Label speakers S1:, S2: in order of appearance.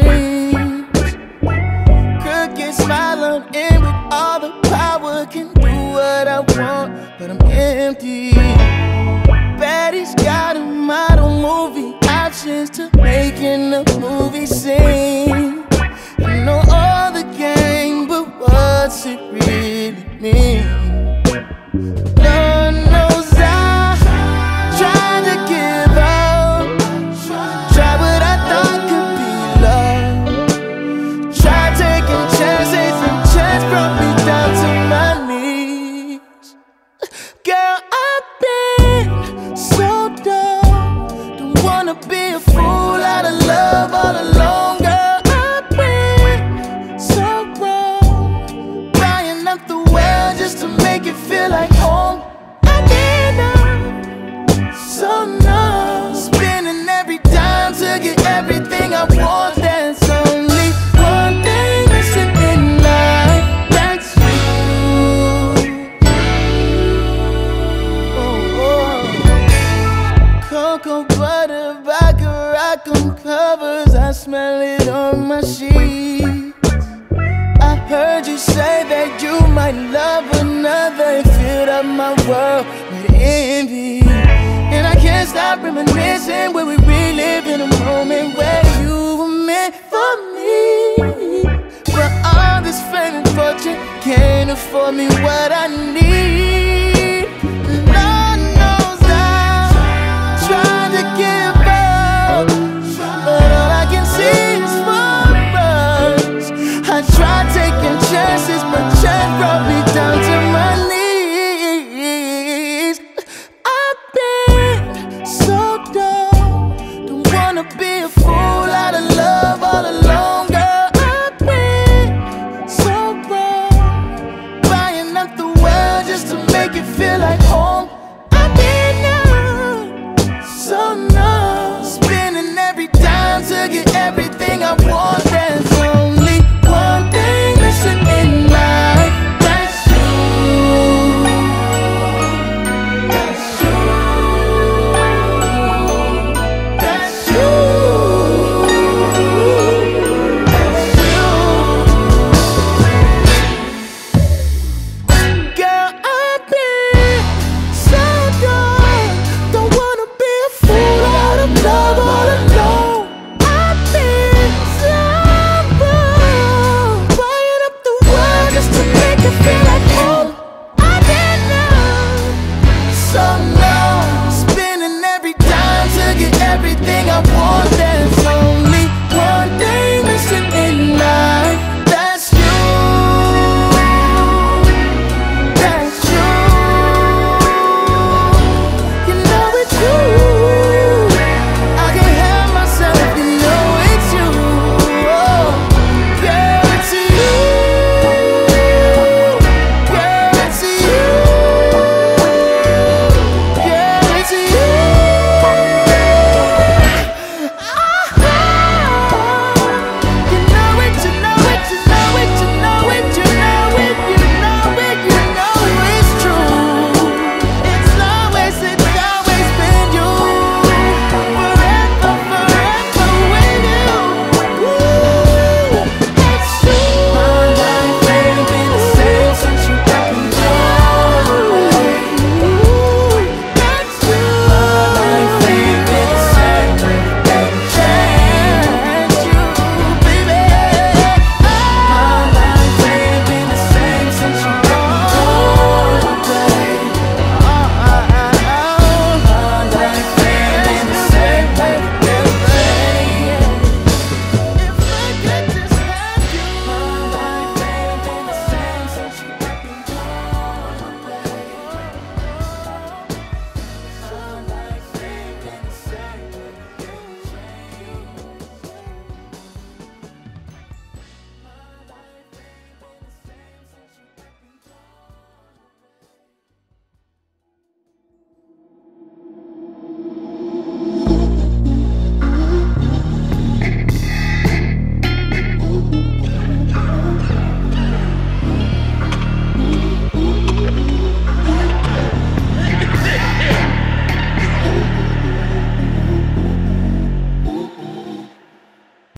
S1: dreams. Crooked smile, I'm in with all the power. Can do what I want, but I'm empty. Baddies got a model movie options to making a movie scene. I know all the game, but what's it really mean? Just to make it feel like home. I did so numb. Spending every dime to get everything I want. There's only one thing missing in life. That's you. Oh, oh. Cocoa butter, 'em covers. I smell it on my sheets. I heard you say that you might up my world with envy. And I can't stop reminiscing where we relive in a moment where you were meant for me. But all this fame and fortune can't afford me what I need.